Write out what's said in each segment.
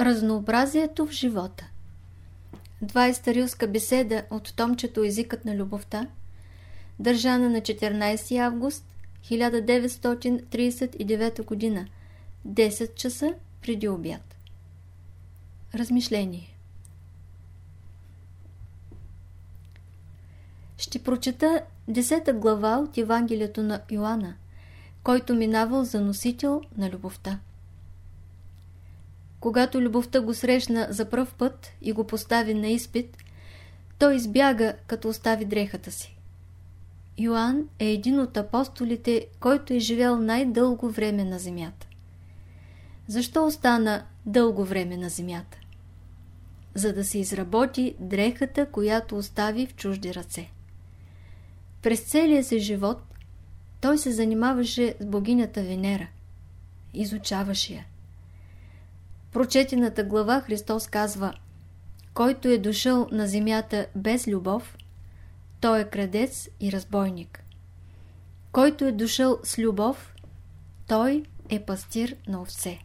Разнообразието в живота 20-та рилска беседа от томчето Езикът на любовта, държана на 14 август 1939 г. 10 часа преди обяд. Размишление Ще прочета 10 глава от Евангелието на Йоанна, който минавал за носител на любовта. Когато любовта го срещна за пръв път и го постави на изпит, той избяга, като остави дрехата си. Йоанн е един от апостолите, който е живял най-дълго време на земята. Защо остана дълго време на земята? За да се изработи дрехата, която остави в чужди ръце. През целия си живот той се занимаваше с богинята Венера. Изучаваше я прочетената глава Христос казва Който е дошъл на земята без любов, той е крадец и разбойник. Който е дошъл с любов, той е пастир на овце.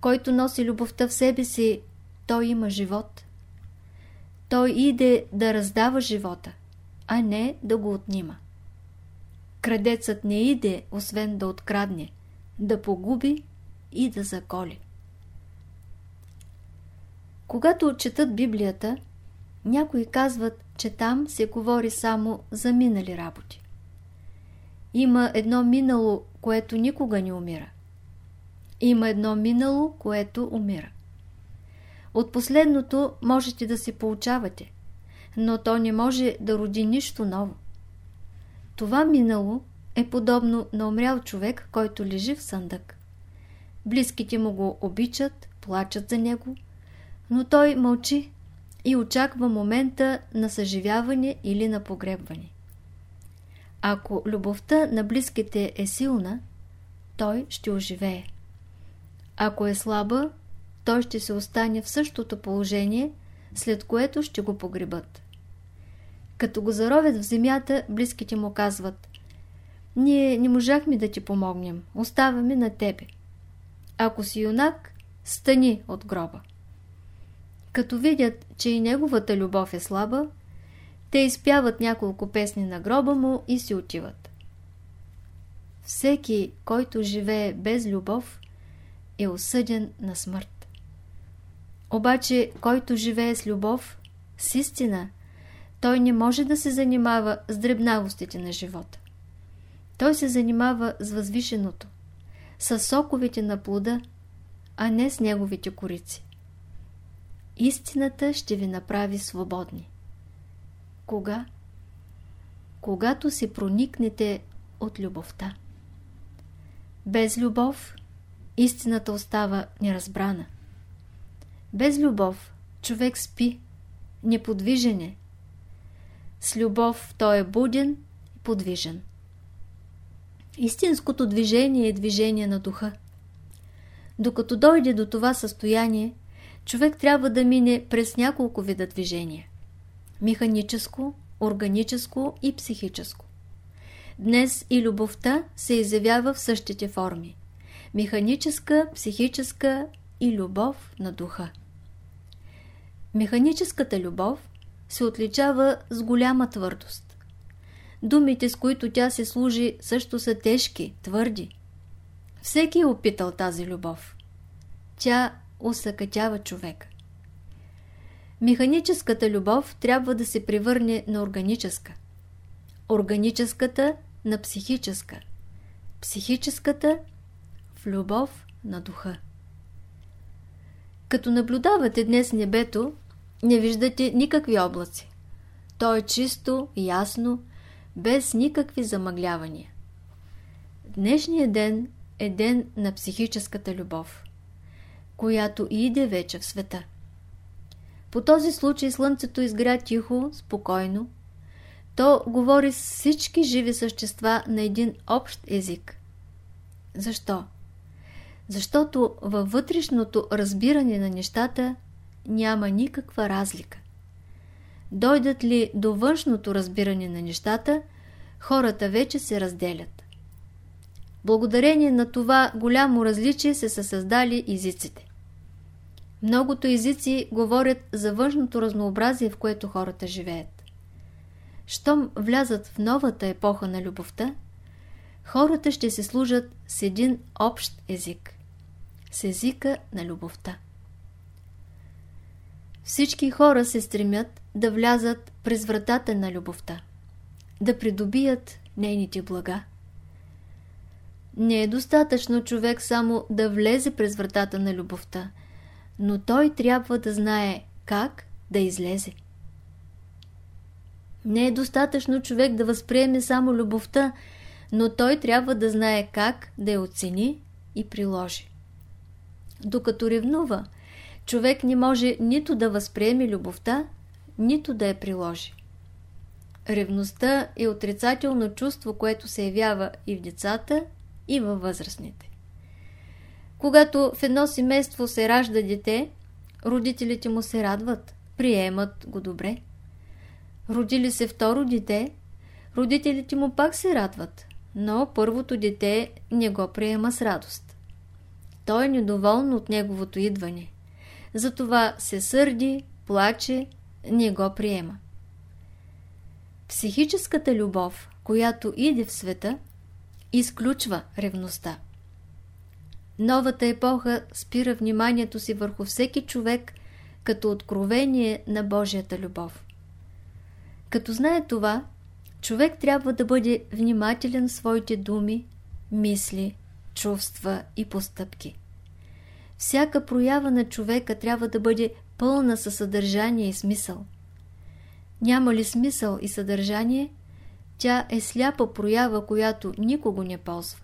Който носи любовта в себе си, той има живот. Той иде да раздава живота, а не да го отнима. Крадецът не иде, освен да открадне, да погуби и да заколи. Когато четат Библията, някои казват, че там се говори само за минали работи. Има едно минало, което никога не умира. Има едно минало, което умира. От последното можете да се получавате, но то не може да роди нищо ново. Това минало е подобно на умрял човек, който лежи в съндък. Близките му го обичат, плачат за него, но той мълчи и очаква момента на съживяване или на погребване. Ако любовта на близките е силна, той ще оживее. Ако е слаба, той ще се остане в същото положение, след което ще го погребат. Като го заровят в земята, близките му казват Ние не можахме да ти помогнем, оставаме на тебе. Ако си юнак, стани от гроба. Като видят, че и неговата любов е слаба, те изпяват няколко песни на гроба му и си отиват. Всеки, който живее без любов, е осъден на смърт. Обаче, който живее с любов, с истина, той не може да се занимава с дребнавостите на живота. Той се занимава с възвишеното, с соковите на плода, а не с неговите корици. Истината ще ви направи свободни. Кога? Когато се проникнете от любовта. Без любов истината остава неразбрана. Без любов човек спи, неподвижен е. С любов той е буден и подвижен. Истинското движение е движение на духа. Докато дойде до това състояние, човек трябва да мине през няколко вида движения. Механическо, органическо и психическо. Днес и любовта се изявява в същите форми. Механическа, психическа и любов на духа. Механическата любов се отличава с голяма твърдост. Думите, с които тя се служи, също са тежки, твърди. Всеки е опитал тази любов. Тя усъкътява човек. Механическата любов трябва да се превърне на органическа. Органическата на психическа. Психическата в любов на духа. Като наблюдавате днес небето, не виждате никакви облаци. То е чисто, ясно, без никакви замъглявания. Днешният ден е ден на психическата любов която иде вече в света. По този случай слънцето изгря тихо, спокойно. То говори с всички живи същества на един общ език. Защо? Защото във вътрешното разбиране на нещата няма никаква разлика. Дойдат ли до външното разбиране на нещата, хората вече се разделят. Благодарение на това голямо различие се са създали езиците. Многото езици говорят за външното разнообразие, в което хората живеят. Щом влязат в новата епоха на любовта, хората ще се служат с един общ език. С езика на любовта. Всички хора се стремят да влязат през вратата на любовта, да придобият нейните блага. Не е достатъчно човек само да влезе през вратата на любовта, но той трябва да знае как да излезе. Не е достатъчно човек да възприеме само любовта, но той трябва да знае как да я оцени и приложи. Докато ревнува, човек не може нито да възприеме любовта, нито да я приложи. Ревността е отрицателно чувство, което се явява и в децата, и във възрастните. Когато в едно семейство се ражда дете, родителите му се радват, приемат го добре. Родили се второ дете, родителите му пак се радват, но първото дете не го приема с радост. Той е недоволен от неговото идване. Затова се сърди, плаче, не го приема. Психическата любов, която иде в света, изключва ревността. Новата епоха спира вниманието си върху всеки човек като откровение на Божията любов. Като знае това, човек трябва да бъде внимателен в своите думи, мисли, чувства и постъпки. Всяка проява на човека трябва да бъде пълна със съдържание и смисъл. Няма ли смисъл и съдържание, тя е сляпа проява, която никого не ползва.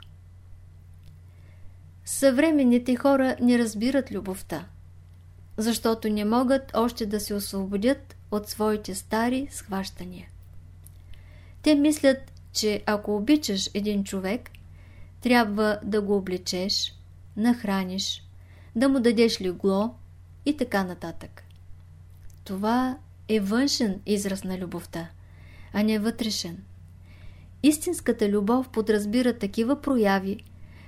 Съвременните хора не разбират любовта, защото не могат още да се освободят от своите стари схващания. Те мислят, че ако обичаш един човек, трябва да го обличеш, нахраниш, да му дадеш легло и така нататък. Това е външен израз на любовта, а не вътрешен. Истинската любов подразбира такива прояви,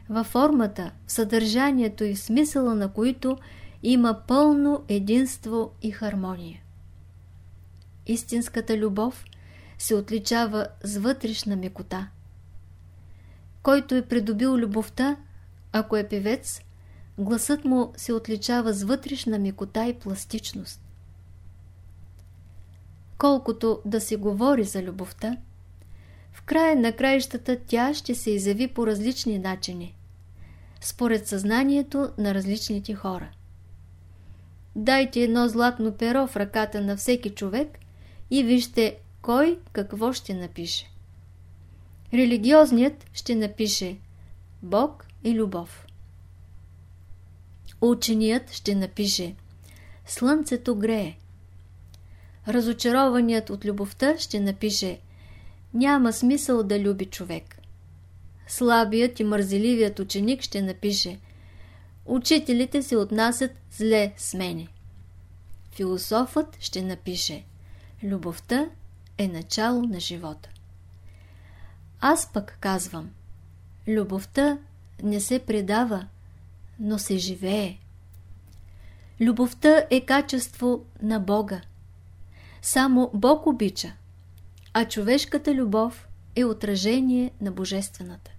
във формата, в съдържанието и в смисъла на които има пълно единство и хармония. Истинската любов се отличава с вътрешна мекота. Който е придобил любовта, ако е певец, гласът му се отличава с вътрешна мекота и пластичност. Колкото да се говори за любовта, в края на краищата тя ще се изяви по различни начини, според съзнанието на различните хора. Дайте едно златно перо в ръката на всеки човек и вижте кой какво ще напише. Религиозният ще напише Бог и любов. Ученият ще напише Слънцето грее. Разочарованият от любовта ще напише Няма смисъл да люби човек. Слабият и мързеливият ученик ще напише Учителите се отнасят зле с мене. Философът ще напише Любовта е начало на живота. Аз пък казвам Любовта не се предава, но се живее. Любовта е качество на Бога. Само Бог обича, а човешката любов е отражение на Божествената.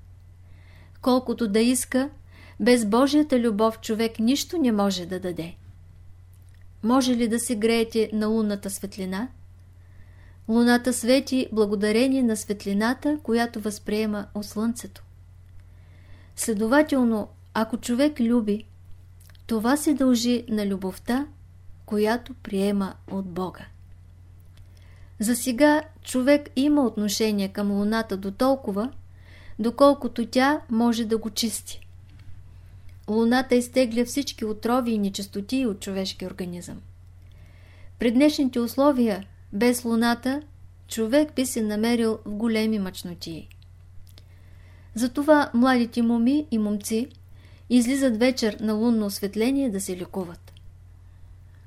Колкото да иска, без Божията любов човек нищо не може да даде. Може ли да се греете на лунната светлина? Луната свети благодарение на светлината, която възприема от Слънцето. Следователно, ако човек люби, това се дължи на любовта, която приема от Бога. За сега човек има отношение към Луната до толкова, доколкото тя може да го чисти. Луната изтегля всички отрови и нечистоти от човешки организъм. При днешните условия, без Луната, човек би се намерил в големи мъчноти. Затова младите моми и момци излизат вечер на лунно осветление да се лекуват.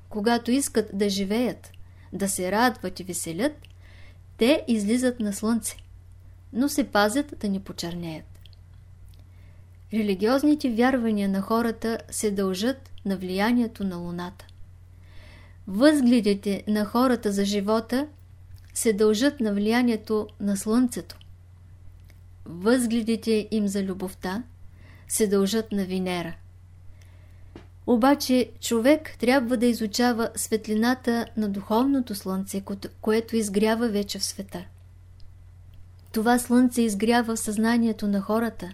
Когато искат да живеят, да се радват и веселят, те излизат на слънце, но се пазят да не почернеят. Религиозните вярвания на хората се дължат на влиянието на Луната. Възгледите на хората за живота се дължат на влиянието на Слънцето. Възгледите им за любовта се дължат на Венера. Обаче човек трябва да изучава светлината на духовното слънце, което изгрява вече в света. Това слънце изгрява в съзнанието на хората.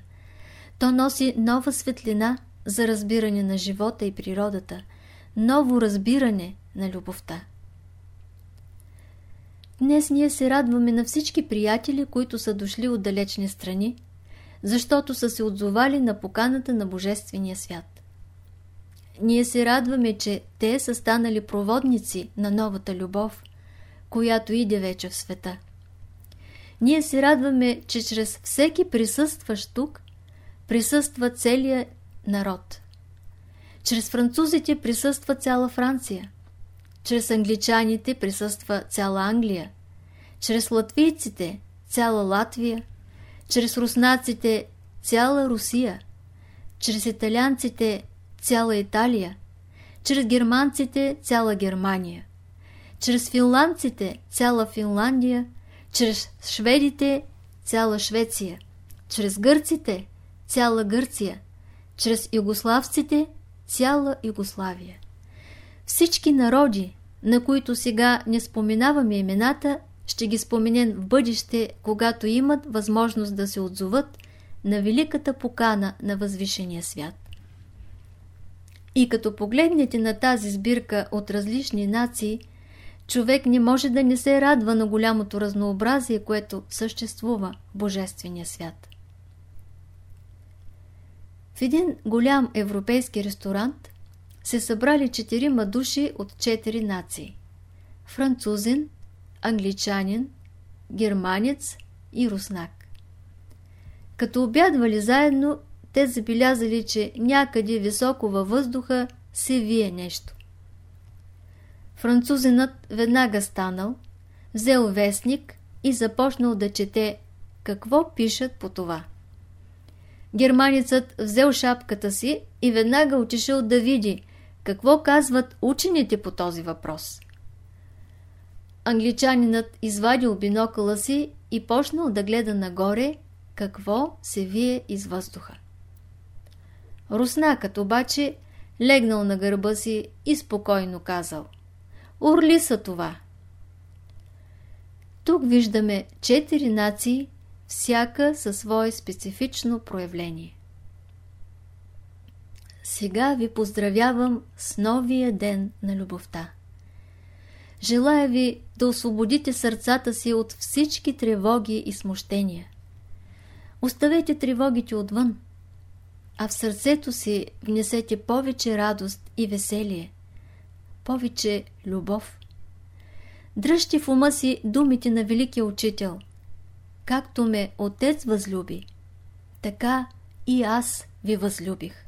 То носи нова светлина за разбиране на живота и природата, ново разбиране на любовта. Днес ние се радваме на всички приятели, които са дошли от далечни страни, защото са се отзовали на поканата на Божествения свят. Ние се радваме, че те са станали проводници на новата любов, която иде вече в света. Ние се радваме, че чрез всеки присъстващ тук присъства целият народ. Чрез французите присъства цяла Франция. Чрез англичаните присъства цяла Англия. Чрез латвийците цяла Латвия. Чрез руснаците цяла Русия. Чрез италианците цяла Италия. Чрез германците цяла Германия. Чрез финландците цяла Финландия чрез шведите цяла Швеция, чрез гърците цяла Гърция, чрез югославците цяла Югославия. Всички народи, на които сега не споменаваме имената, ще ги споменем в бъдеще, когато имат възможност да се отзоват на великата покана на възвишения свят. И като погледнете на тази сбирка от различни нации – човек не може да не се радва на голямото разнообразие, което съществува в Божествения свят. В един голям европейски ресторант се събрали четирима души от четири нации. Французин, англичанин, германец и руснак. Като обядвали заедно, те забелязали, че някъде високо във въздуха се вие нещо. Французинът веднага станал, взел вестник и започнал да чете какво пишат по това. Германицът взел шапката си и веднага отишъл да види какво казват учените по този въпрос. Англичанинът извадил бинокъла си и почнал да гледа нагоре какво се вие из въздуха. Руснакът обаче легнал на гърба си и спокойно казал – Орли са това. Тук виждаме четири нации, всяка със свое специфично проявление. Сега ви поздравявам с новия ден на любовта. Желая ви да освободите сърцата си от всички тревоги и смущения. Оставете тревогите отвън, а в сърцето си внесете повече радост и веселие повече любов. Дръжте в ума си думите на Великия Учител. Както ме Отец възлюби, така и аз ви възлюбих.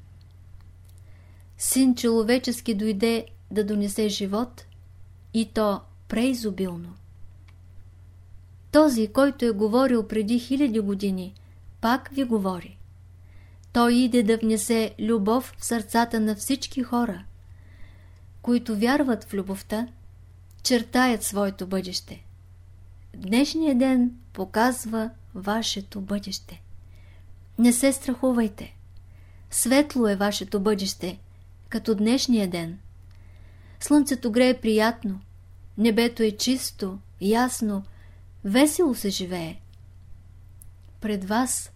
Син човечески дойде да донесе живот и то преизобилно. Този, който е говорил преди хиляди години, пак ви говори. Той иде да внесе любов в сърцата на всички хора – които вярват в любовта, чертаят своето бъдеще. Днешният ден показва вашето бъдеще. Не се страхувайте. Светло е вашето бъдеще, като днешния ден. Слънцето грее приятно, небето е чисто, ясно, весело се живее. Пред вас,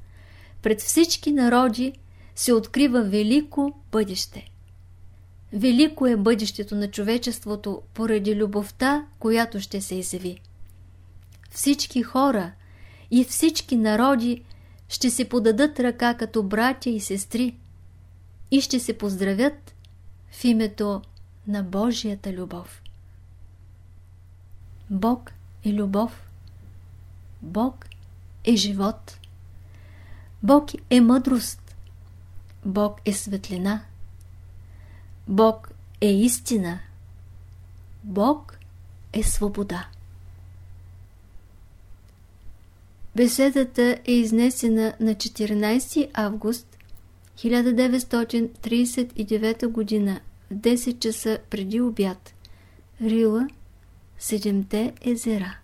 пред всички народи, се открива велико бъдеще. Велико е бъдещето на човечеството поради любовта, която ще се изяви. Всички хора и всички народи ще се подадат ръка като братя и сестри и ще се поздравят в името на Божията любов. Бог е любов. Бог е живот. Бог е мъдрост. Бог е светлина. Бог е истина. Бог е свобода. Беседата е изнесена на 14 август 1939 г. 10 часа преди обяд. Рила, Седемте езера